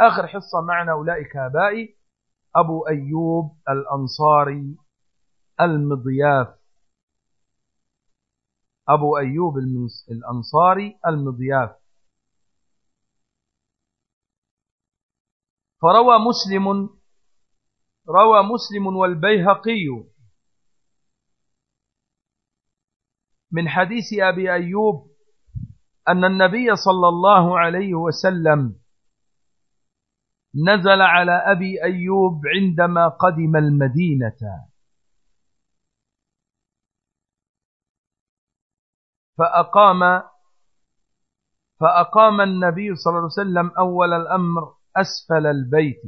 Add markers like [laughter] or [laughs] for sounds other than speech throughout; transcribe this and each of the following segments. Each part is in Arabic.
آخر حصة معنا أولئك آبائي أبو أيوب الأنصاري المضياف. أبو أيوب الأنصاري المضياف. فروى مسلم روى مسلم والبيهقي من حديث أبي أيوب أن النبي صلى الله عليه وسلم نزل على أبي أيوب عندما قدم المدينة. فأقام فأقام النبي صلى الله عليه وسلم أول الأمر أسفل البيت.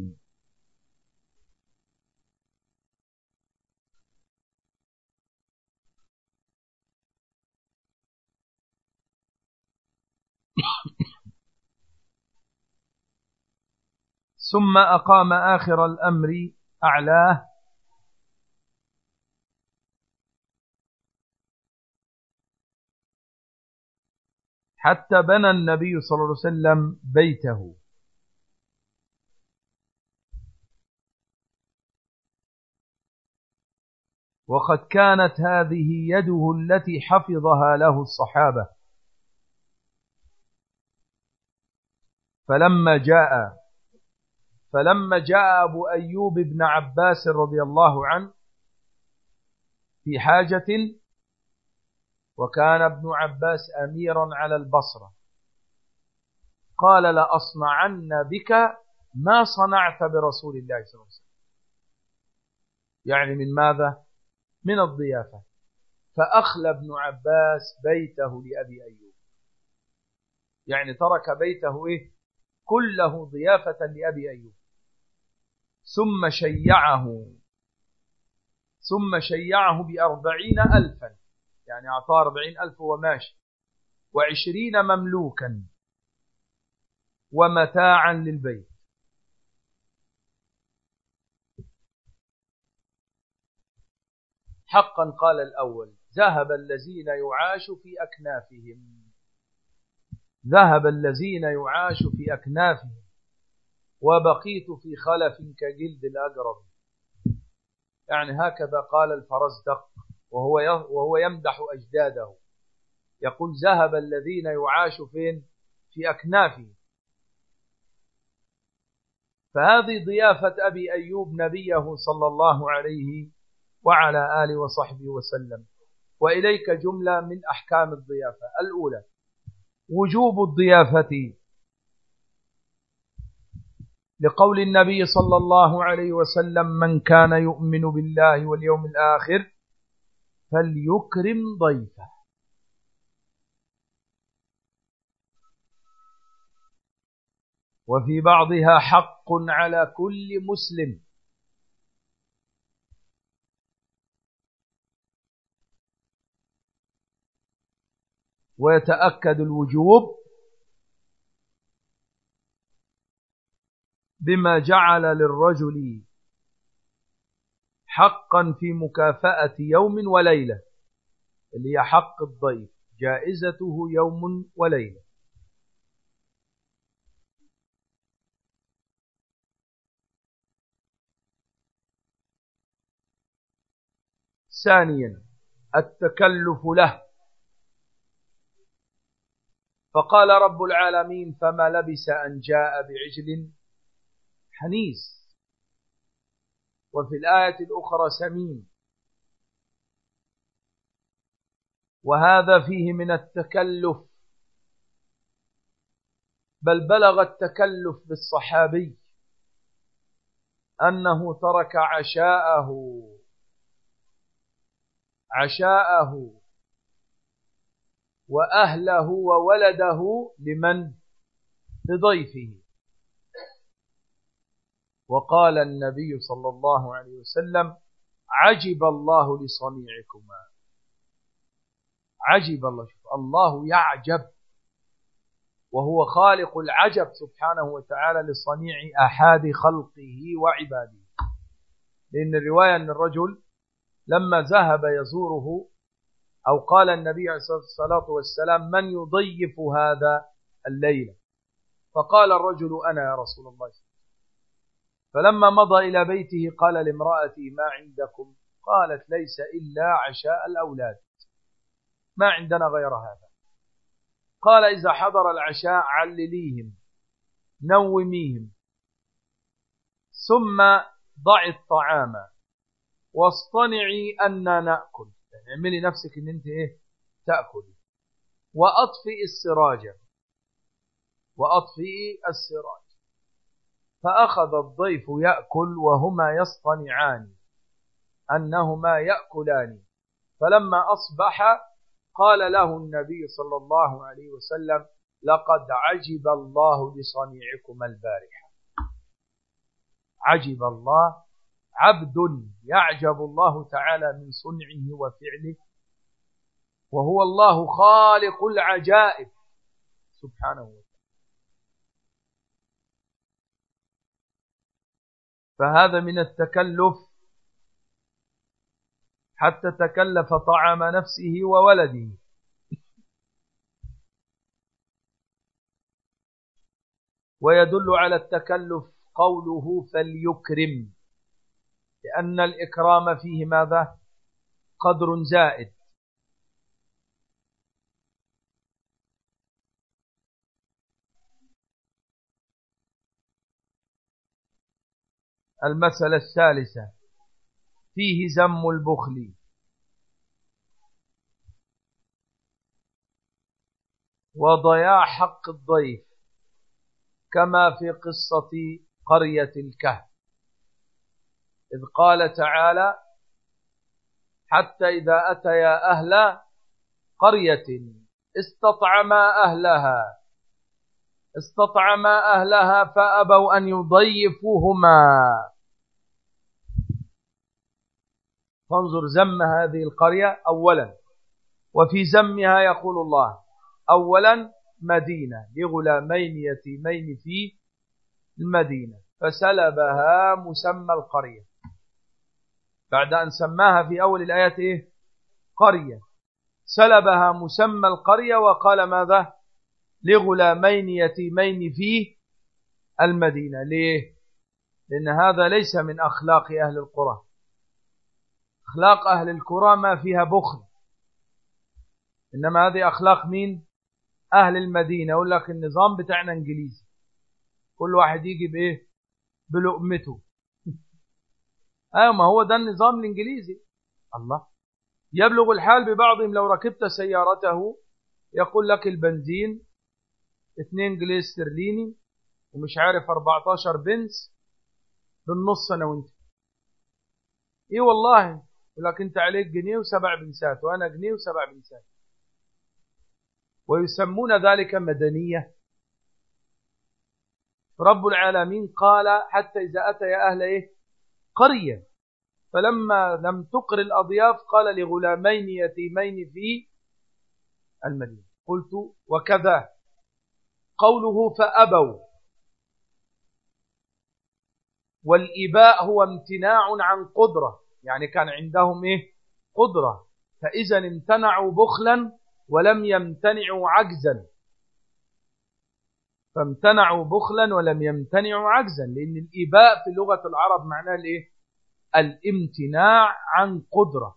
[coughs] ثم أقام آخر الأمر أعلاه. حتى بنى النبي صلى الله عليه وسلم بيته. وقد كانت هذه يده التي حفظها له الصحابة. فلما جاء فلما جاء أبو أيوب بن عباس رضي الله عنه في حاجة وكان ابن عباس أميرا على البصرة. قال لأصنعن بك ما صنعت برسول الله صلى الله عليه وسلم. يعني من ماذا؟ من الضيافة. فأخلى ابن عباس بيته لأبي أيوب. يعني ترك بيته إيه؟ كله ضيافة لأبي أيوب. ثم شيعه. ثم شيعه بأربعين ألفا. يعني أعطاه أربعين ألف وماشي. وعشرين مملوكا. ومتاعا للبيت. حقا قال الأول. ذهب الذين يعاش في أكنافهم. ذهب الذين يعاش في أكنافهم. وبقيت في خلف كجلد الأقرب. يعني هكذا قال الفرزدق وهو وهو يمدح أجداده. يقول ذهب الذين يعاش فين؟ في أكنافهم فهذه ضيافة أبي أيوب نبيه صلى الله عليه وعلى آله وصحبه وسلم. وإليك جملة من أحكام الضيافة. الأولى وجوب الضيافة. لقول النبي صلى الله عليه وسلم من كان يؤمن بالله واليوم الآخر فليكرم ضيفه. وفي بعضها حق على كل مسلم. ويتأكد الوجوب بما جعل للرجل حقا في مكافأة يوم وليلة اللي هي حق الضيف جائزته يوم وليلة. ثانيا التكلف له. فقال رب العالمين فما لبس أن جاء بعجل حنيس وفي الآية الأخرى سمين. وهذا فيه من التكلف. بل بلغ التكلف بالصحابي. أنه ترك عشاءه. عشاءه. وأهله وولده لمن؟ لضيفه. وقال النبي صلى الله عليه وسلم عجب الله لصنيعكما. عجب الله الله يعجب وهو خالق العجب سبحانه وتعالى لصنيع أحد خلقه وعباده. لأن الرواية أن الرجل لما ذهب يزوره أو قال النبي عليه الصلاة والسلام من يضيف هذا الليلة فقال الرجل أنا يا رسول الله. فلما مضى إلى بيته قال لامرأتي ما عندكم؟ قالت ليس إلا عشاء الأولاد. ما عندنا غير هذا. قال إذا حضر العشاء علليهم نوميهم ثم ضع الطعام. واصطنعي أن نأكل. يعني اعملي نفسك إن أنت إيه؟ تأكلي وأطفئ السراج. وأطفئ السراج. فأخذ الضيف يأكل وهما يصطنعان أنهما يأكلان. فلما أصبح قال له النبي صلى الله عليه وسلم لقد عجب الله لصنيعكم البارحة. عجب الله عبد يعجب الله تعالى من صنعه وفعله وهو الله خالق العجائب. سبحانه وتعالى. فهذا من التكلف حتى تكلف طعام نفسه وولده. ويدل على التكلف قوله فليكرم لأن الإكرام فيه ماذا؟ قدر زائد. المسألة الثالثة. فيه زم البخل. وضياع حق الضيف. كما في قصة قرية الكهف. إذ قال تعالى حتى إذا أتيا أهل قرية استطعما أهلها. استطعما أهلها فأبوا أن يضيفوهما. فانظر زم هذه القرية أولا. وفي زمها يقول الله أولا مدينة لغلامين يتيمين في المدينة. فسلبها مسمى القرية. بعد أن سماها في أول الآيات إيه؟ قرية. سلبها مسمى القرية وقال ماذا؟ لغلامين يتيمين في المدينة. ليه؟ لأن هذا ليس من أخلاق أهل القرى. أخلاق أهل القرى ما فيها بخل. إنما هذه أخلاق مين؟ أهل المدينة. يقول لك النظام بتاعنا إنجليزي. كل واحد يجي بإيه؟ بلقمته. [laughs] أيوه ما هو ده النظام الإنجليزي. الله. يبلغ الحال ببعضهم. لو ركبت سيارته يقول لك البنزين 2 جنيه استرليني ومش عارف 14 بنس بالنص أنا وأنت. إيه والله لك أنت عليك جنيه وسبع بنسات وأنا جنيه وسبع بنسات. ويسمون ذلك مدنية. رب العالمين قال حتى إذا أتى يا أهل إيه؟ قرية. فلما لم تقر الأضياف قال لغلامين يتيمين في المدينة. قلت وكذا. قوله فأبوا. والإباء هو امتناع عن قدرة. يعني كان عندهم إيه؟ قدرة. فإذا امتنعوا بخلا ولم يمتنعوا عجزا. فامتنعوا بخلا ولم يمتنعوا عجزا لأن الإباء في لغة العرب معناه الإيه؟ الامتناع عن قدرة.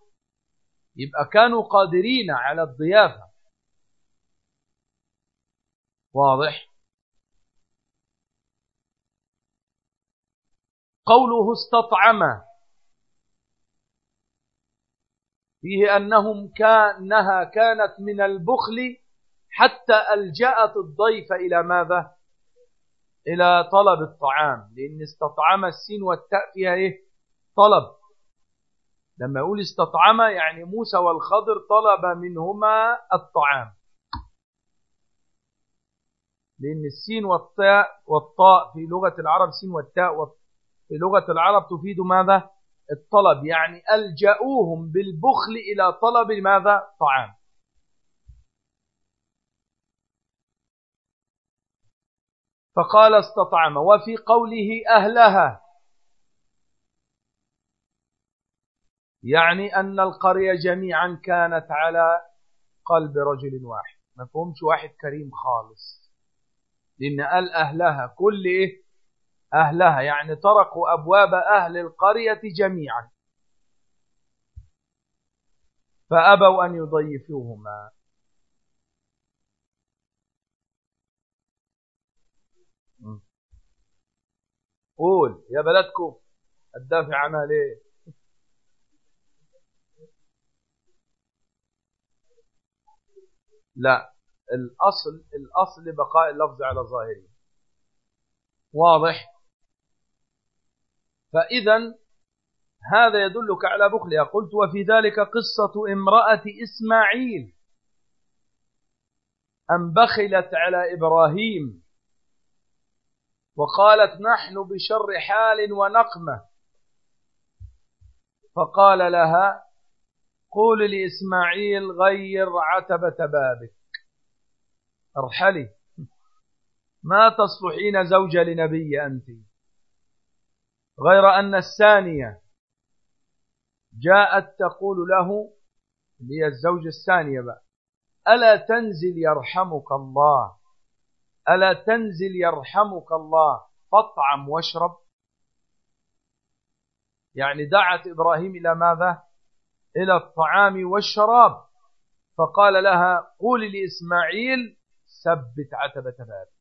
يبقى كانوا قادرين على الضيافة. واضح؟ قوله استطعم. فيه أنهم كانها كانت من البخل حتى ألجأت الضيف إلى ماذا؟ إلى طلب الطعام لأن استطعم السين والتاء فيها إيه؟ طلب. لما يقول استطعم يعني موسى والخضر طلب منهما الطعام. لأن السين والتاء والطاء في لغة العرب سين والتاء في لغة العرب تفيد ماذا؟ الطلب. يعني ألجأوهم بالبخل إلى طلب ماذا؟ طعام. فقال استطعم. وفي قوله أهلها. يعني أن القرية جميعا كانت على قلب رجل واحد. ما فهمش واحد كريم خالص. لأن قال أهلها كل إيه؟ أهلها يعني طرقوا أبواب أهل القرية جميعا. فأبوا أن يضيفوهما. قول يا بلدكم الدافع عنها ليه لا. الأصل الأصل بقاء اللفظ على ظاهره. واضح؟ فإذا هذا يدلك على بخلها. قلت وفي ذلك قصة امرأة إسماعيل. أن بخلت على إبراهيم. وقالت نحن بشر حال ونقمة. فقال لها قول لإسماعيل غير عتبة بابك. أرحلي. ما تصلحين زوجة لنبي أنت؟ غير أن الثانية جاءت تقول له هي الزوجة الثانية بقى ألا تنزل يرحمك الله؟ ألا تنزل يرحمك الله؟ فاطعم واشرب. يعني دعت إبراهيم إلى ماذا؟ إلى الطعام والشراب. فقال لها قولي لإسماعيل ثبت عتبة بابك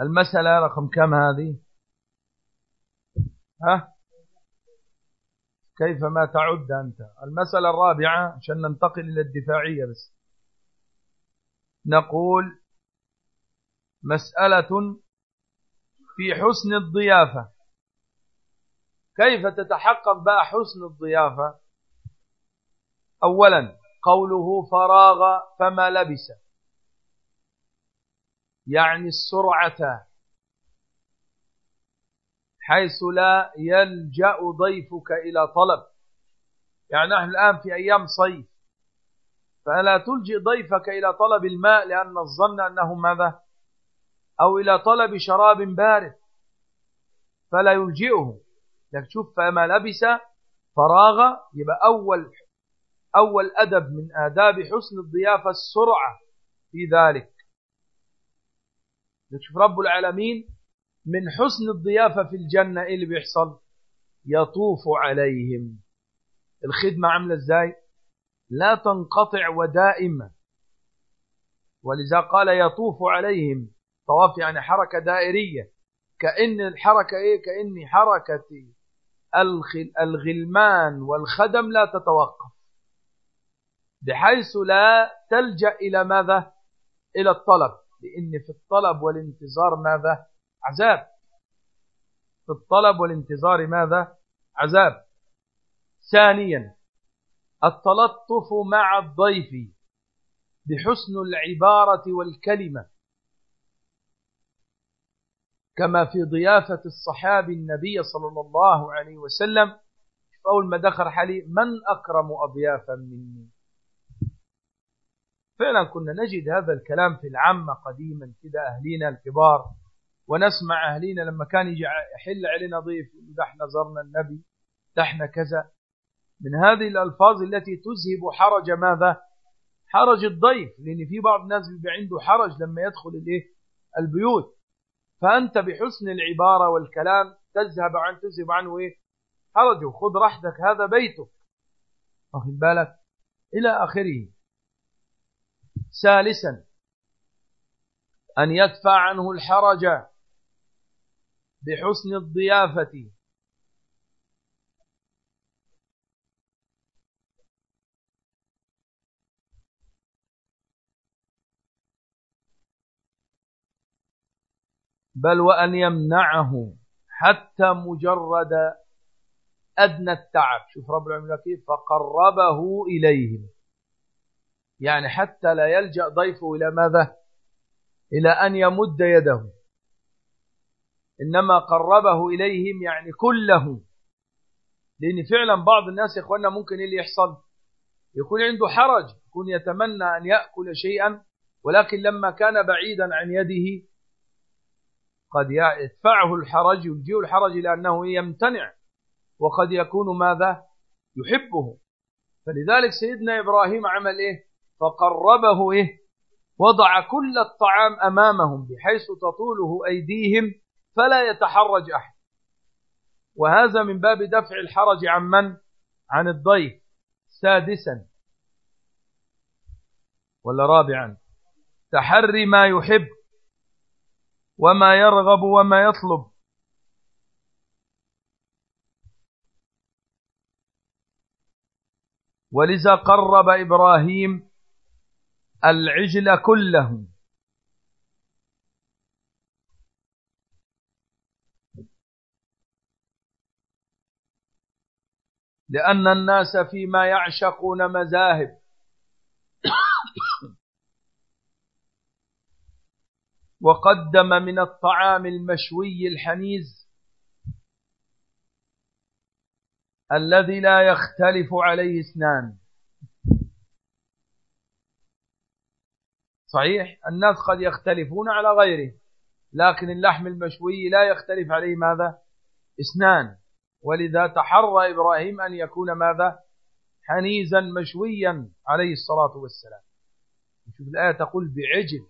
المسألة رقم كم هذه؟ ها؟ كيف ما تعد أنت؟ المسألة الرابعة عشان ننتقل إلى الدفاعية بس. نقول مسألة في حسن الضيافة. كيف تتحقق بقى حسن الضيافة؟ أولا قوله فراغ فما لبس. يعني السرعة. حيث لا يلجأ ضيفك إلى طلب. يعني نحن الآن في أيام صيف. فلا تلجئ ضيفك إلى طلب الماء لأن الظن أنه ماذا؟ أو إلى طلب شراب بارد. فلا يلجئه. لك شوف فما لبس فراغ. يبقى أول أول أدب من آداب حسن الضيافة السرعة في ذلك. شوف رب العالمين من حسن الضيافة في الجنة إيه اللي بيحصل؟ يطوف عليهم. الخدمة عاملة إزاي؟ لا تنقطع ودائمة ولذا قال يطوف عليهم. طواف يعني حركة دائرية. كأن الحركة إيه؟ كأن حركة الغلمان والخدم لا تتوقف. بحيث لا تلجأ إلى ماذا؟ إلى الطلب. لأن في الطلب والانتظار ماذا؟ عذاب. في الطلب والانتظار ماذا؟ عذاب. ثانيا التلطف مع الضيف بحسن العبارة والكلمة. كما في ضيافة الصحابي النبي صلى الله عليه وسلم أول ما دخل حالي من أكرم أضيافا مني؟ فعلا كنا نجد هذا الكلام في العامة قديما كده أهلينا الكبار ونسمع أهلينا لما كان يجي يحل علينا ضيف ده إحنا زرنا النبي إحنا كذا. من هذه الألفاظ التي تذهب حرج ماذا؟ حرج الضيف لأن في بعض الناس بيبقى عنده حرج لما يدخل الإيه؟ البيوت. فأنت بحسن العبارة والكلام تذهب عن تذهب عنه إيه؟ حرجه. خذ راحتك هذا بيتك. واخد بالك؟ إلى آخره. ثالثا أن يدفع عنه الحرج بحسن الضيافة. بل وأن يمنعه حتى مجرد أدنى التعب. شوف رب العالمين كيف فقربه إليهم. يعني حتى لا يلجأ ضيفه إلى ماذا؟ إلى أن يمد يده. إنما قربه إليهم يعني كله. لأن فعلا بعض الناس يا إخواننا ممكن إيه اللي يحصل يكون عنده حرج يكون يتمنى أن يأكل شيئا ولكن لما كان بعيدا عن يده قد يدفعه الحرج يلجئ الحرج لأنه يمتنع وقد يكون ماذا؟ يحبه. فلذلك سيدنا إبراهيم عمل إيه؟ فقربه إيه؟ وضع كل الطعام أمامهم بحيث تطوله أيديهم فلا يتحرج أحد. وهذا من باب دفع الحرج عن من؟ عن الضيف. سادسا. ولا رابعا. تحري ما يحب وما يرغب وما يطلب. ولذا قرب إبراهيم العجل كله لأن الناس فيما يعشقون مذاهب. وقدم من الطعام المشوي الحنيز الذي لا يختلف عليه اثنان. صحيح؟ الناس قد يختلفون على غيره لكن اللحم المشوي لا يختلف عليه ماذا؟ اثنان ولذا تحرى إبراهيم أن يكون ماذا؟ حنيزا مشويا عليه الصلاة والسلام. نشوف الآية تقول بعجل.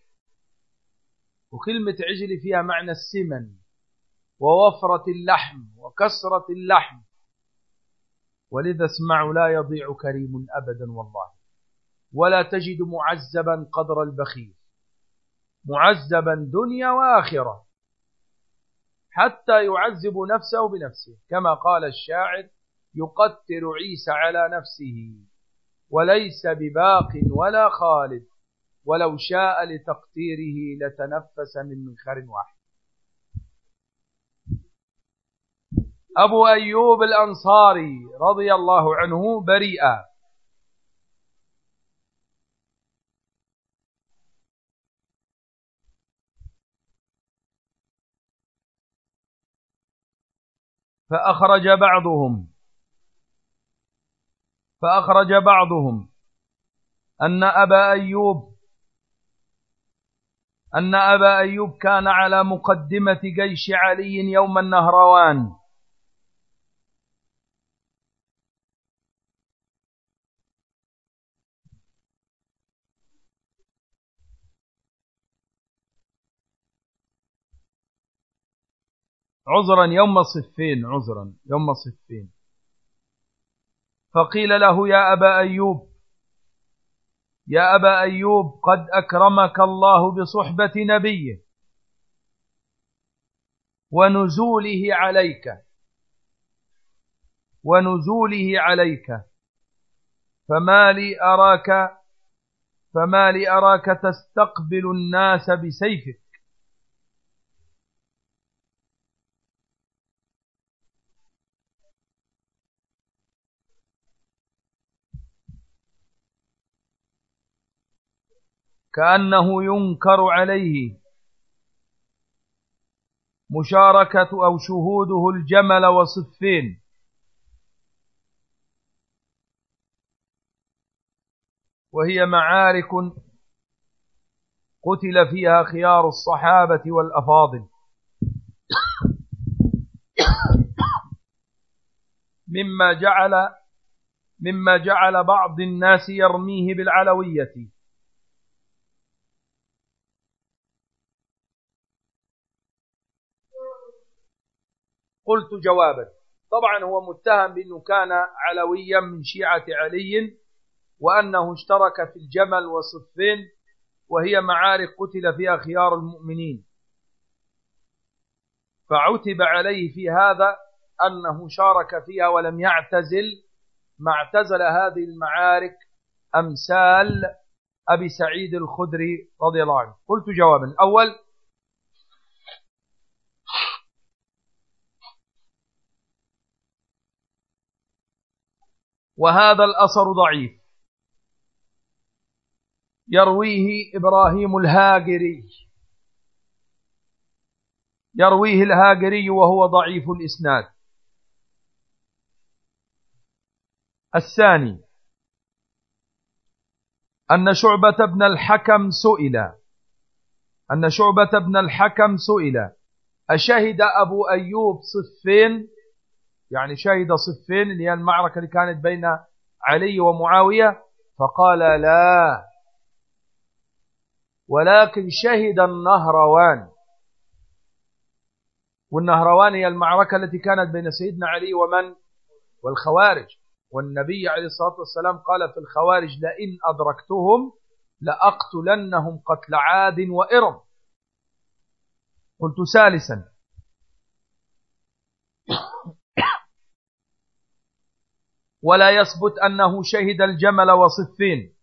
وكلمة عجل فيها معنى السمن ووفرة اللحم وكسرة اللحم. ولذا اسمعوا لا يضيع كريم أبدا والله. ولا تجد معذبا قدر البخيل معذبا دنيا وآخرة حتى يعذب نفسه بنفسه كما قال الشاعر يقتل عيسى على نفسه وليس بباق ولا خالد ولو شاء لتقتيره لتنفس من منخر واحد. أبو أيوب الأنصاري رضي الله عنه بريئا فأخرج بعضهم. فأخرج بعضهم. أن أبا أيوب أن أبا أيوب كان على مقدمة جيش علي يوم النهروان. عذرا يوم صفين عذرا يوم صفين. فقيل له يا أبا أيوب يا أبا أيوب قد أكرمك الله بصحبة نبيه ونزوله عليك ونزوله عليك. فما لي أراك فما لي أراك تستقبل الناس بسيفك. كأنه ينكر عليه. مشاركة أو شهوده الجمل وصفين. وهي معارك قتل فيها خيار الصحابة والأفاضل. مما جعل مما جعل بعض الناس يرميه بالعلوية. قلت جوابا. طبعا هو متهم بأنه كان علويا من شيعة علي وأنه اشترك في الجمل وصفين وهي معارك قتل فيها خيار المؤمنين. فعتب عليه في هذا أنه شارك فيها ولم يعتزل. ما اعتزل هذه المعارك أمثال أبي سعيد الخدري رضي الله عنه. قلت جوابا. أول وهذا الأثر ضعيف. يرويه إبراهيم الهاجري. يرويه الهاجري وهو ضعيف الإسناد. الثاني أن شعبة بن الحكم سئل. أن شعبة بن الحكم سئل. أشهد أبو أيوب صفين يعني شهد صفين اللي هي المعركة اللي كانت بين علي ومعاوية فقال لا. ولكن شهد النهروان. والنهروان هي المعركة التي كانت بين سيدنا علي ومن؟ والخوارج. والنبي عليه الصلاة والسلام قال في الخوارج لئن أدركتهم لأقتلنهم قتل عاد وإرم. قلت ثالثا. ولا يثبت أنه شهد الجمل وصفين.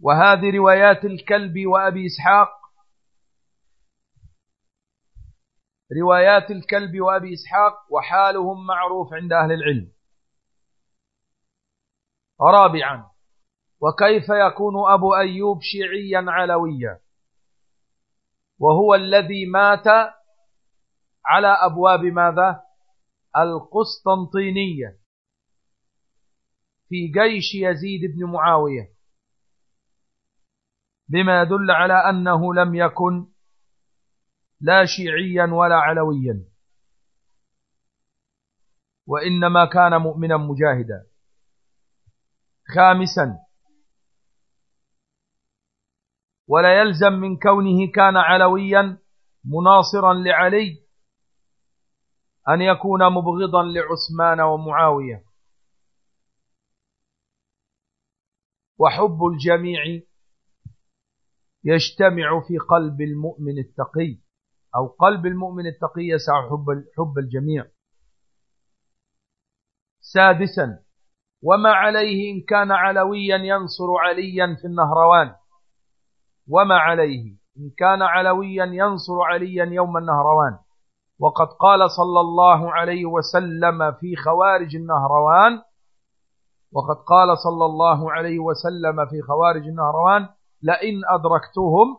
وهذه روايات الكلب وأبي إسحاق. روايات الكلب وأبي إسحاق وحالهم معروف عند أهل العلم. رابعا وكيف يكون أبو أيوب شيعيا علويا؟ وهو الذي مات على أبواب ماذا؟ القسطنطينية في جيش يزيد بن معاوية بما يدل على أنه لم يكن لا شيعيا ولا علويا وإنما كان مؤمنا مجاهدا. خامسا ولا يلزم من كونه كان علويا مناصرا لعلي أن يكون مبغضا لعثمان ومعاوية. وحب الجميع يجتمع في قلب المؤمن التقي أو قلب المؤمن التقي يسع حب, حب الجميع. سادسا وما عليه إن كان علويا ينصر عليا في النهروان. وما عليه إن كان علويا ينصر عليا يوم النهروان. وقد قال صلى الله عليه وسلم في خوارج النهروان وقد قال صلى الله عليه وسلم في خوارج النهروان لئن أدركتهم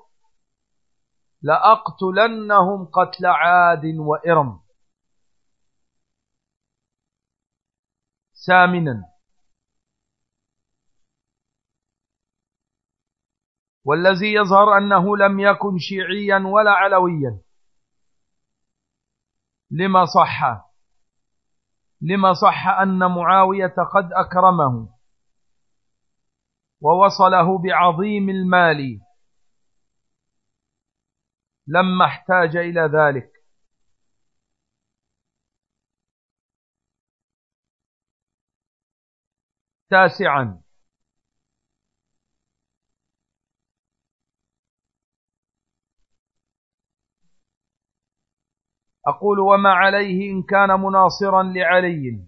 لأقتلنهم قتل عاد وإرم. ثامنا والذي يظهر أنه لم يكن شيعيا ولا علويا. لما صح؟ لما صح أن معاوية قد أكرمه ووصله بعظيم المال. لما احتاج إلى ذلك. تاسعا. أقول وما عليه إن كان مناصرا لعلي.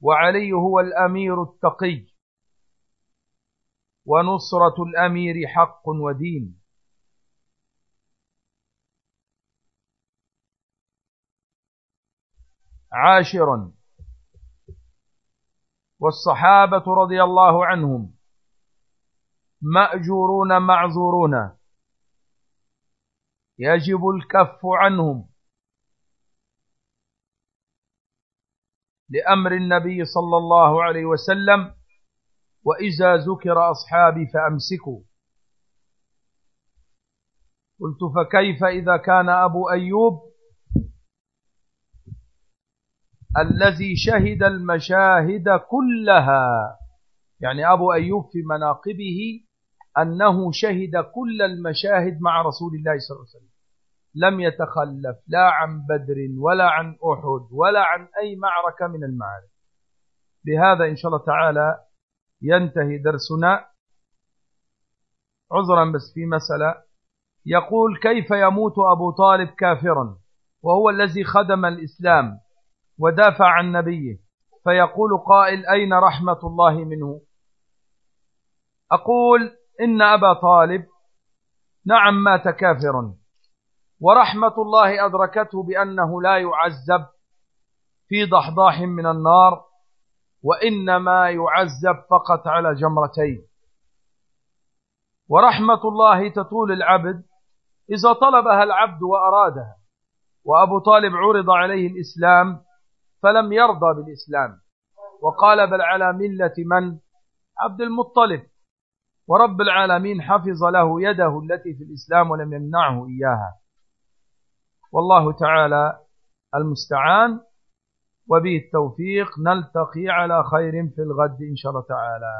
وعلي هو الأمير التقي. ونصرة الأمير حق ودين. عاشرا. والصحابة رضي الله عنهم مأجورون معذورون. يجب الكف عنهم لأمر النبي صلى الله عليه وسلم وإذا ذكر أصحابي فأمسكوا. قلت فكيف إذا كان أبو أيوب الذي شهد المشاهد كلها يعني أبو أيوب في مناقبه أنه شهد كل المشاهد مع رسول الله صلى الله عليه وسلم. لم يتخلف لا عن بدر ولا عن أحد ولا عن أي معركة من المعارك. بهذا إن شاء الله تعالى ينتهي درسنا. عذرا بس في مسألة. يقول كيف يموت أبو طالب كافرا وهو الذي خدم الإسلام ودافع عن نبيه؟ فيقول قائل أين رحمة الله منه؟ أقول إن أبا طالب نعم مات كافرا. ورحمة الله أدركته بأنه لا يعذب في ضحضاح من النار وإنما يعذب فقط على جمرتين. ورحمة الله تطول العبد إذا طلبها العبد وأرادها وأبو طالب عرض عليه الإسلام فلم يرضى بالإسلام وقال بل على ملة من؟ عبد المطلب. ورب العالمين حفظ له يده التي في الإسلام ولم يمنعه إياها. والله تعالى المستعان وبه التوفيق نلتقي على خير في الغد إن شاء الله تعالى.